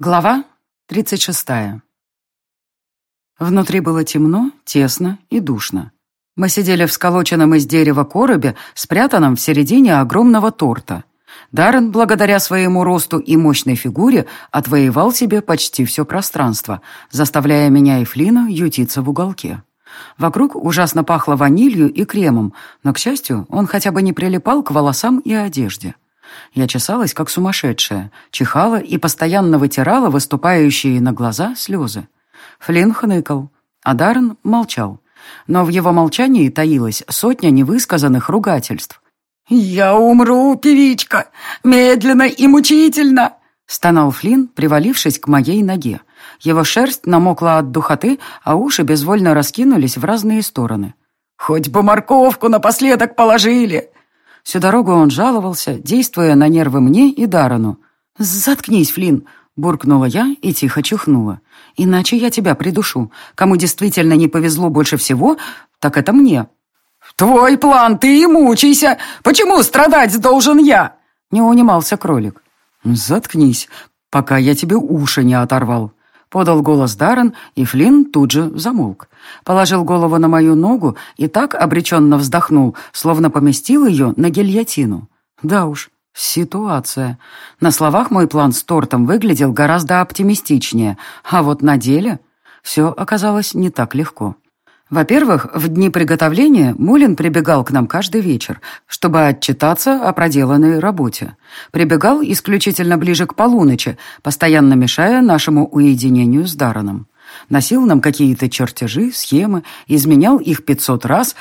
Глава 36. Внутри было темно, тесно и душно. Мы сидели в сколоченном из дерева коробе, спрятанном в середине огромного торта. Даррен, благодаря своему росту и мощной фигуре, отвоевал себе почти все пространство, заставляя меня и Флина ютиться в уголке. Вокруг ужасно пахло ванилью и кремом, но, к счастью, он хотя бы не прилипал к волосам и одежде. Я чесалась, как сумасшедшая, чихала и постоянно вытирала выступающие на глаза слезы. Флинн хныкал, а Даррен молчал. Но в его молчании таилась сотня невысказанных ругательств. «Я умру, певичка, медленно и мучительно!» Стонал Флинн, привалившись к моей ноге. Его шерсть намокла от духоты, а уши безвольно раскинулись в разные стороны. «Хоть бы морковку напоследок положили!» Всю дорогу он жаловался, действуя на нервы мне и Дарану. «Заткнись, Флинн!» — буркнула я и тихо чухнула. «Иначе я тебя придушу. Кому действительно не повезло больше всего, так это мне». «Твой план, ты и мучайся! Почему страдать должен я?» — не унимался кролик. «Заткнись, пока я тебе уши не оторвал», Подал голос Даррен, и Флинн тут же замолк. Положил голову на мою ногу и так обреченно вздохнул, словно поместил ее на гильотину. Да уж, ситуация. На словах мой план с тортом выглядел гораздо оптимистичнее, а вот на деле все оказалось не так легко. Во-первых, в дни приготовления Мулин прибегал к нам каждый вечер, чтобы отчитаться о проделанной работе. Прибегал исключительно ближе к полуночи, постоянно мешая нашему уединению с Дараном. Носил нам какие-то чертежи, схемы, изменял их пятьсот раз,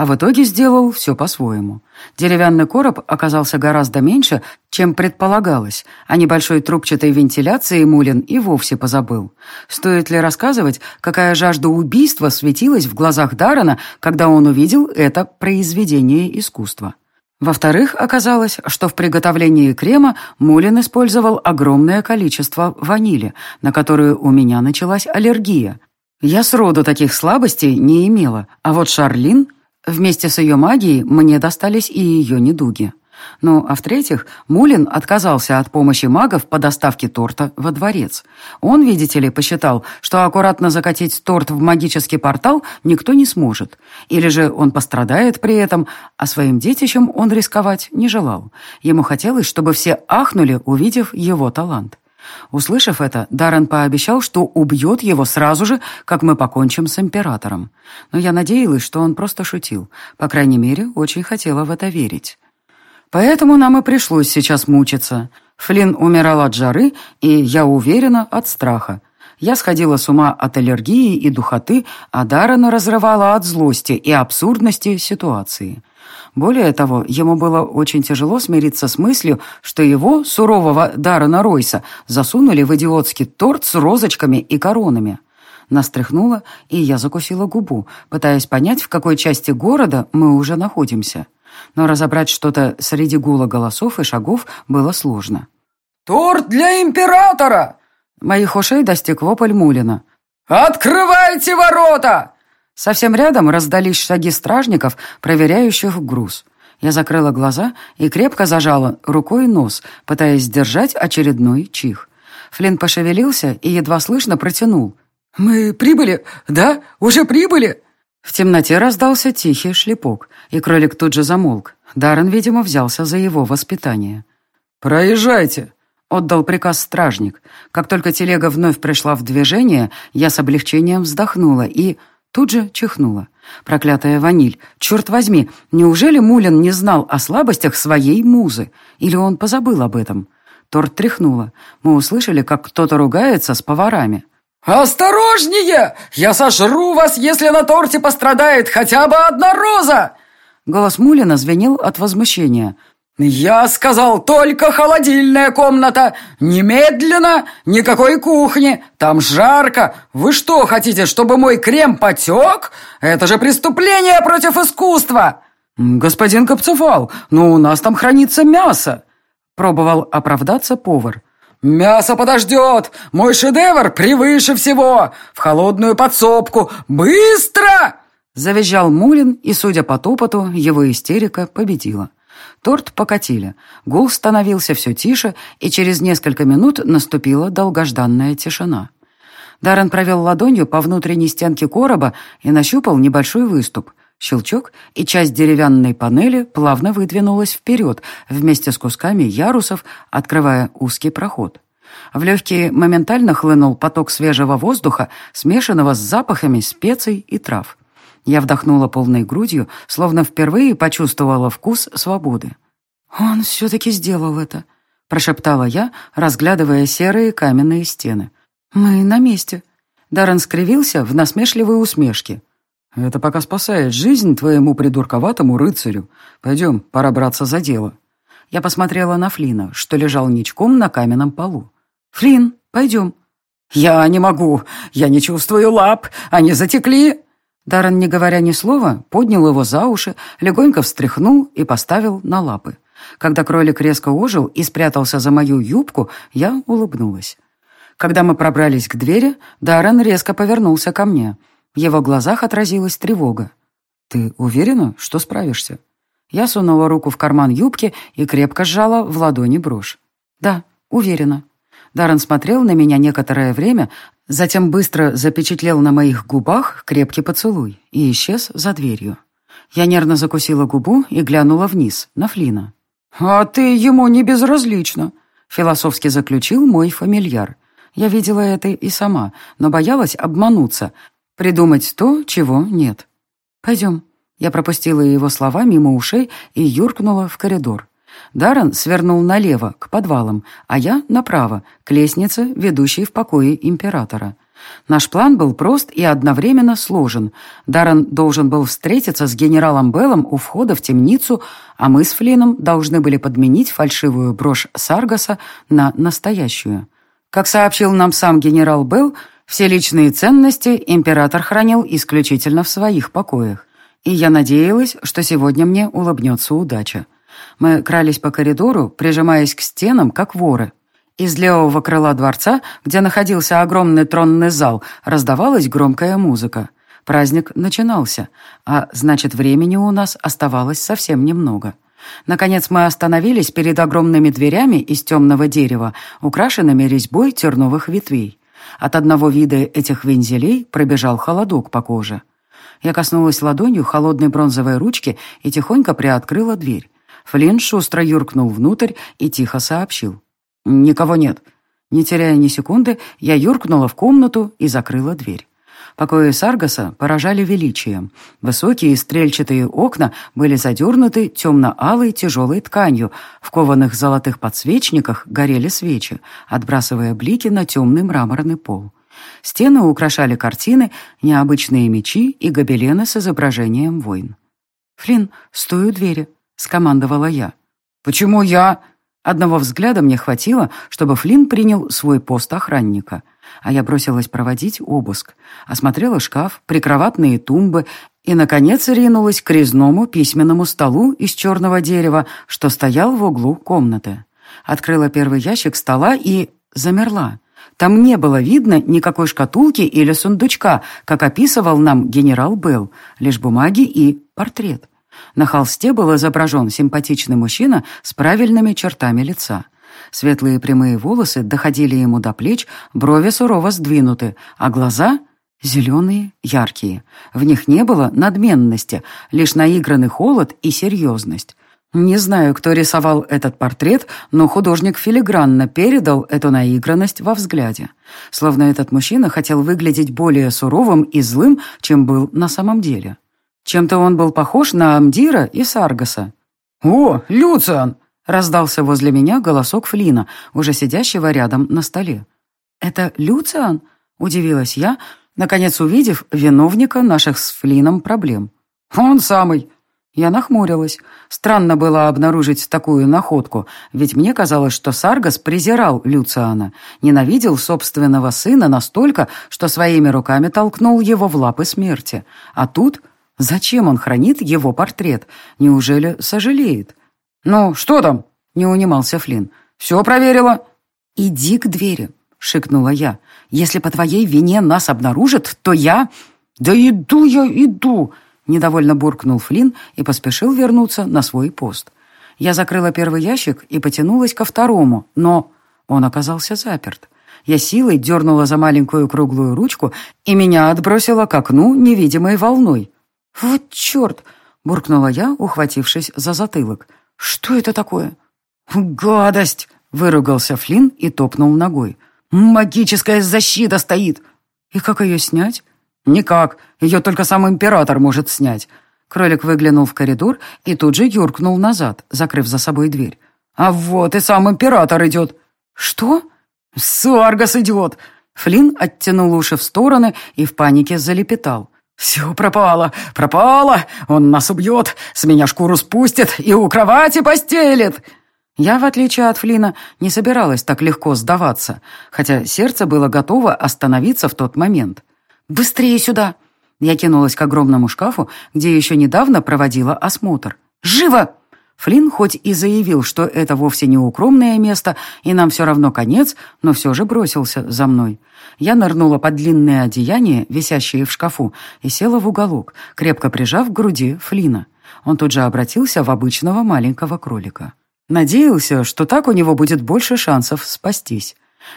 а в итоге сделал все по-своему. Деревянный короб оказался гораздо меньше, чем предполагалось, а небольшой трубчатой вентиляции Мулин и вовсе позабыл. Стоит ли рассказывать, какая жажда убийства светилась в глазах Дарана, когда он увидел это произведение искусства? Во-вторых, оказалось, что в приготовлении крема Мулин использовал огромное количество ванили, на которую у меня началась аллергия. Я сроду таких слабостей не имела, а вот Шарлин Вместе с ее магией мне достались и ее недуги. Ну, а в-третьих, Мулин отказался от помощи магов по доставке торта во дворец. Он, видите ли, посчитал, что аккуратно закатить торт в магический портал никто не сможет. Или же он пострадает при этом, а своим детищам он рисковать не желал. Ему хотелось, чтобы все ахнули, увидев его талант. Услышав это, Даррен пообещал, что убьет его сразу же, как мы покончим с императором. Но я надеялась, что он просто шутил. По крайней мере, очень хотела в это верить. Поэтому нам и пришлось сейчас мучиться. Флинн умирал от жары, и, я уверена, от страха. Я сходила с ума от аллергии и духоты, а Даррена разрывала от злости и абсурдности ситуации. Более того, ему было очень тяжело смириться с мыслью, что его, сурового Даррена Ройса, засунули в идиотский торт с розочками и коронами. Нас тряхнуло, и я закусила губу, пытаясь понять, в какой части города мы уже находимся. Но разобрать что-то среди гула голосов и шагов было сложно. «Торт для императора!» Моих ушей достиг вопль Мулина. «Открывайте ворота!» Совсем рядом раздались шаги стражников, проверяющих груз. Я закрыла глаза и крепко зажала рукой нос, пытаясь сдержать очередной чих. Флинн пошевелился и едва слышно протянул. «Мы прибыли? Да? Уже прибыли?» В темноте раздался тихий шлепок, и кролик тут же замолк. Даррен, видимо, взялся за его воспитание. «Проезжайте!» — отдал приказ стражник. Как только телега вновь пришла в движение, я с облегчением вздохнула и Тут же чихнула. Проклятая ваниль. Черт возьми, неужели Мулин не знал о слабостях своей музы? Или он позабыл об этом? Торт тряхнула. Мы услышали, как кто-то ругается с поварами. «Осторожнее! Я сожру вас, если на торте пострадает хотя бы одна роза!» Голос Мулина звенел от возмущения. «Я сказал, только холодильная комната! Немедленно! Никакой кухни! Там жарко! Вы что, хотите, чтобы мой крем потек? Это же преступление против искусства!» «Господин Копцефал, но у нас там хранится мясо!» Пробовал оправдаться повар. «Мясо подождет! Мой шедевр превыше всего! В холодную подсобку! Быстро!» Завизжал Мулин, и, судя по топоту, его истерика победила. Торт покатили. Гул становился все тише, и через несколько минут наступила долгожданная тишина. Даррен провел ладонью по внутренней стенке короба и нащупал небольшой выступ. Щелчок, и часть деревянной панели плавно выдвинулась вперед вместе с кусками ярусов, открывая узкий проход. В легкие моментально хлынул поток свежего воздуха, смешанного с запахами специй и трав. Я вдохнула полной грудью, словно впервые почувствовала вкус свободы. «Он все-таки сделал это», — прошептала я, разглядывая серые каменные стены. «Мы на месте». Даррен скривился в насмешливой усмешке. «Это пока спасает жизнь твоему придурковатому рыцарю. Пойдем, пора браться за дело». Я посмотрела на Флина, что лежал ничком на каменном полу. «Флин, пойдем». «Я не могу. Я не чувствую лап. Они затекли». Даррен, не говоря ни слова, поднял его за уши, легонько встряхнул и поставил на лапы. Когда кролик резко ожил и спрятался за мою юбку, я улыбнулась. Когда мы пробрались к двери, Даррен резко повернулся ко мне. В его глазах отразилась тревога. «Ты уверена, что справишься?» Я сунула руку в карман юбки и крепко сжала в ладони брошь. «Да, уверена». Даррен смотрел на меня некоторое время, затем быстро запечатлел на моих губах крепкий поцелуй и исчез за дверью. Я нервно закусила губу и глянула вниз, на Флина. «А ты ему не безразлична», — философски заключил мой фамильяр. Я видела это и сама, но боялась обмануться, придумать то, чего нет. «Пойдем». Я пропустила его слова мимо ушей и юркнула в коридор. Даррен свернул налево, к подвалам, а я направо, к лестнице, ведущей в покое императора. Наш план был прост и одновременно сложен. Даррен должен был встретиться с генералом Беллом у входа в темницу, а мы с Флином должны были подменить фальшивую брошь Саргаса на настоящую. Как сообщил нам сам генерал Белл, все личные ценности император хранил исключительно в своих покоях. И я надеялась, что сегодня мне улыбнется удача. Мы крались по коридору, прижимаясь к стенам, как воры. Из левого крыла дворца, где находился огромный тронный зал, раздавалась громкая музыка. Праздник начинался, а значит, времени у нас оставалось совсем немного. Наконец мы остановились перед огромными дверями из темного дерева, украшенными резьбой терновых ветвей. От одного вида этих вензелей пробежал холодок по коже. Я коснулась ладонью холодной бронзовой ручки и тихонько приоткрыла дверь. Флинн шустро юркнул внутрь и тихо сообщил. «Никого нет». Не теряя ни секунды, я юркнула в комнату и закрыла дверь. Покои Саргаса поражали величием. Высокие стрельчатые окна были задернуты темно-алой тяжелой тканью. В кованых золотых подсвечниках горели свечи, отбрасывая блики на темный мраморный пол. Стены украшали картины, необычные мечи и гобелены с изображением войн. «Флинн, стой у двери», скомандовала я. «Почему я?» Одного взгляда мне хватило, чтобы Флинн принял свой пост охранника. А я бросилась проводить обыск. Осмотрела шкаф, прикроватные тумбы и, наконец, ринулась к резному письменному столу из черного дерева, что стоял в углу комнаты. Открыла первый ящик стола и замерла. Там не было видно никакой шкатулки или сундучка, как описывал нам генерал Белл, лишь бумаги и портрет. На холсте был изображен симпатичный мужчина с правильными чертами лица. Светлые прямые волосы доходили ему до плеч, брови сурово сдвинуты, а глаза — зеленые, яркие. В них не было надменности, лишь наигранный холод и серьезность. Не знаю, кто рисовал этот портрет, но художник филигранно передал эту наигранность во взгляде. Словно этот мужчина хотел выглядеть более суровым и злым, чем был на самом деле. Чем-то он был похож на Амдира и Саргаса. «О, Люциан!» — раздался возле меня голосок Флина, уже сидящего рядом на столе. «Это Люциан?» — удивилась я, наконец увидев виновника наших с Флином проблем. «Он самый!» Я нахмурилась. Странно было обнаружить такую находку, ведь мне казалось, что Саргас презирал Люциана, ненавидел собственного сына настолько, что своими руками толкнул его в лапы смерти. А тут Зачем он хранит его портрет? Неужели сожалеет? «Ну, что там?» — не унимался Флинн. «Все проверила». «Иди к двери», — шикнула я. «Если по твоей вине нас обнаружат, то я...» «Да иду я, иду!» — недовольно буркнул Флинн и поспешил вернуться на свой пост. Я закрыла первый ящик и потянулась ко второму, но он оказался заперт. Я силой дернула за маленькую круглую ручку, и меня отбросило к окну невидимой волной. «Вот черт!» — буркнула я, ухватившись за затылок. «Что это такое?» «Гадость!» — выругался Флинн и топнул ногой. «Магическая защита стоит!» «И как ее снять?» «Никак. Ее только сам император может снять». Кролик выглянул в коридор и тут же юркнул назад, закрыв за собой дверь. «А вот и сам император идет». «Что?» «Саргас идет!» Флинн оттянул уши в стороны и в панике залепетал. «Все пропало, пропало! Он нас убьет, с меня шкуру спустит и у кровати постелит!» Я, в отличие от Флина, не собиралась так легко сдаваться, хотя сердце было готово остановиться в тот момент. «Быстрее сюда!» Я кинулась к огромному шкафу, где еще недавно проводила осмотр. «Живо!» Флинн хоть и заявил, что это вовсе не укромное место, и нам все равно конец, но все же бросился за мной. Я нырнула под длинные одеяния, висящие в шкафу, и села в уголок, крепко прижав к груди Флина. Он тут же обратился в обычного маленького кролика. Надеялся, что так у него будет больше шансов спастись.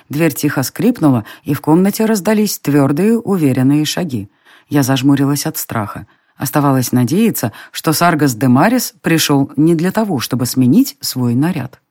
Дверь тихо скрипнула, и в комнате раздались твердые, уверенные шаги. Я зажмурилась от страха. Оставалось надеяться, что Саргас де Марис пришел не для того, чтобы сменить свой наряд.